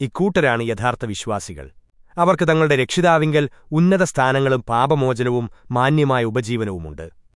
ഇക്കൂട്ടരാണ് യഥാർത്ഥ വിശ്വാസികൾ. അവർക്ക് തങ്ങളുടെ രക്ഷിതാവിങ്കൽ ഉന്നത സ്ഥാനങ്ങളും പാപമോചനവും മാന്യമായ ഉപജീവനവുമുണ്ട്.